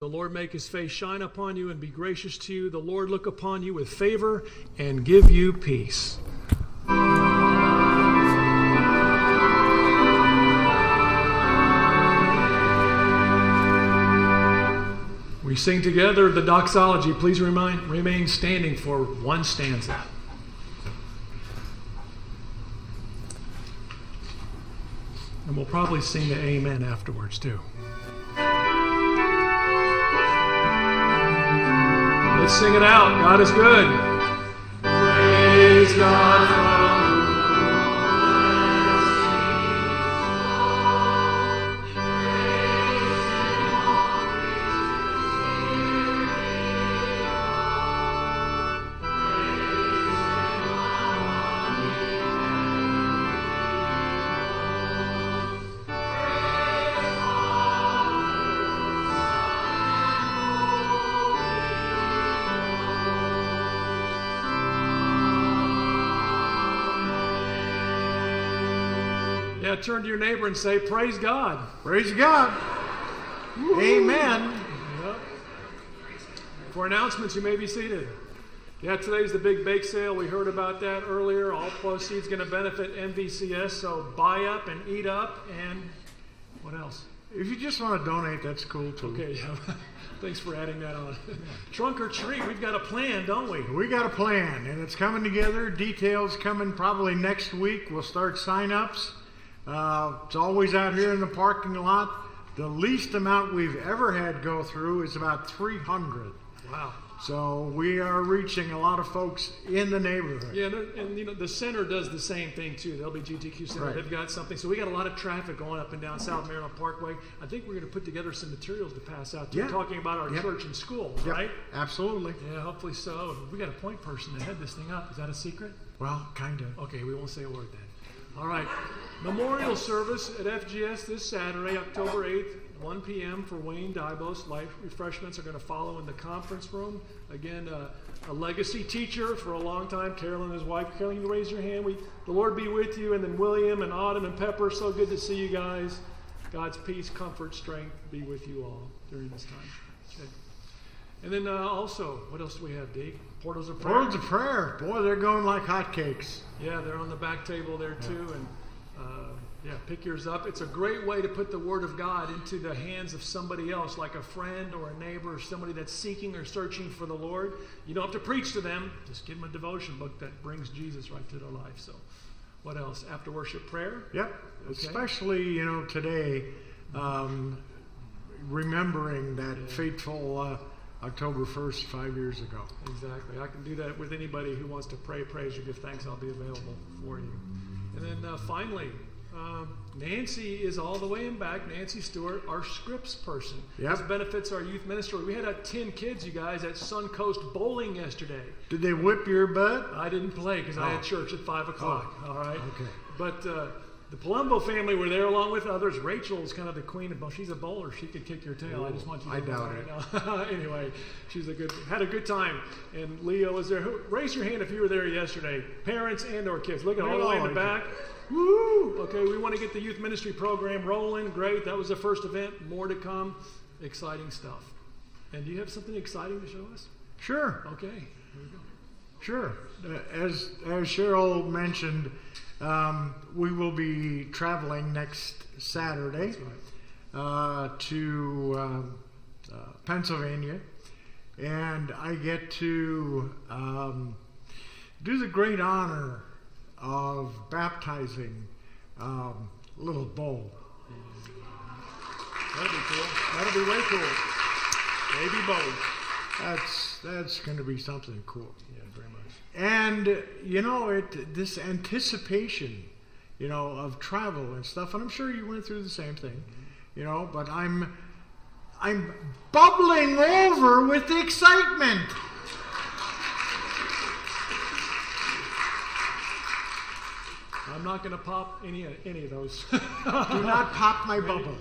The Lord make his face shine upon you and be gracious to you. The Lord look upon you with favor and give you peace. We sing together the doxology. Please remind, remain standing for one stanza. And we'll probably sing the Amen afterwards, too. Sing it out. God is good. Praise God. Yeah, turn to your neighbor and say, Praise God. Praise God. Amen. Yep. For announcements, you may be seated. Yeah, today's the big bake sale. We heard about that earlier. All proceeds going to benefit MVCS. So buy up and eat up. And what else? If you just want to donate, that's cool too. Okay, yeah. Thanks for adding that on. Trunk or treat, we've got a plan, don't we? We got a plan, and it's coming together. Details coming probably next week. We'll start sign-ups. Uh, it's always out here in the parking lot. The least amount we've ever had go through is about 300. Wow. So we are reaching a lot of folks in the neighborhood. Yeah, and, and, you know the center does the same thing too. The LBGTQ Center, Right. they've got something. So we got a lot of traffic going up and down South Maryland Parkway. I think we're going to put together some materials to pass out. Yeah. talking about our Yep. church and school, Yep, right? Absolutely. Yeah, hopefully so. We got a point person to head this thing up. Is that a secret? Well, kind of. Okay, we won't say a word then. All right. Memorial service at FGS this Saturday, October 8th, 1 p.m. for Wayne Dybos. Life refreshments are going to follow in the conference room. Again, uh, a legacy teacher for a long time, Carolyn and his wife. Carolyn, you raise your hand. We, the Lord be with you. And then William and Autumn and Pepper, so good to see you guys. God's peace, comfort, strength be with you all during this time. Okay. And then uh, also, what else do we have, Deke? Portals of prayer. Words of prayer. Boy, they're going like hotcakes. Yeah, they're on the back table there too, and uh, yeah, pick yours up. It's a great way to put the Word of God into the hands of somebody else, like a friend or a neighbor or somebody that's seeking or searching for the Lord. You don't have to preach to them; just give them a devotion book that brings Jesus right to their life. So, what else? After worship prayer. Yep. Especially, you know, today, um, remembering that fateful uh, October 1st, five years ago. Exactly. I can do that with anybody who wants to pray, praise, or give thanks. I'll be available for you. And then uh, finally, um, Nancy is all the way in back. Nancy Stewart, our scripts person. Yep. This benefits our youth ministry. We had uh, 10 kids, you guys, at Suncoast Bowling yesterday. Did they whip your butt? I didn't play because I had Oh. church at 5 o'clock. all right. okay. But uh, the Palumbo family were there along with others. Rachel is kind of the queen of She's a bowler. She could kick your tail. I just want you to I doubt right anyway, she's a good, had a good time. And Leo was there. Who, raise your hand if you were there yesterday. Parents and or kids. Look at all the way in the back. Woo! Okay, we want to get the youth ministry program rolling. Great. That was the first event. More to come. Exciting stuff. And do you have something exciting to show us? Sure. Okay. Here we go. Sure. Uh, As, as Cheryl mentioned, um, we will be traveling next Saturday right. uh, to um, uh, Pennsylvania, and I get to um, do the great honor of baptizing um, little Bo. That'll be cool. That'll be way cool. Baby Bo. That's that's going to be something cool. Yeah, very much. And you know, it this anticipation, you know, of travel and stuff. And I'm sure you went through the same thing, you know. But I'm I'm bubbling over with excitement. I'm not going to pop any any of those. Do not pop my bubble.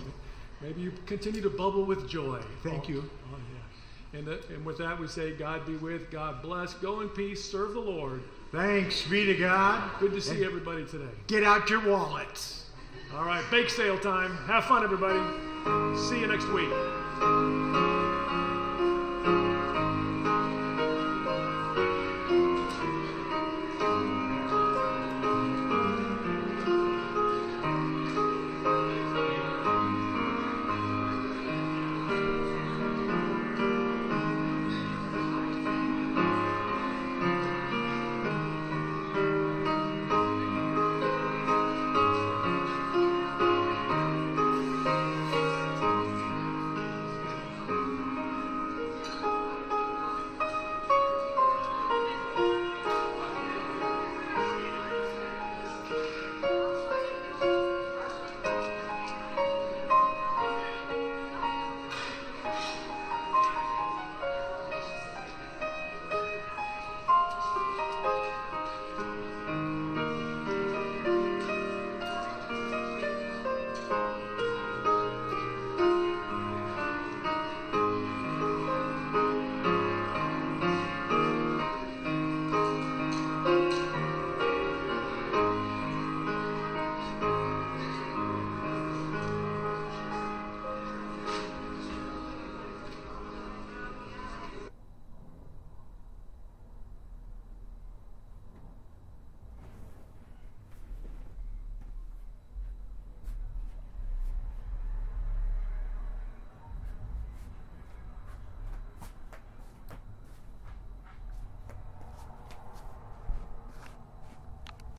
Maybe you continue to bubble with joy. Thank Oh, you. Oh, oh yeah. And, that, and with that, we say, God be with, God bless. Go in peace, serve the Lord. Thanks be to God. Good to see everybody today. Get out your wallets. All right, bake sale time. Have fun, everybody. See you next week.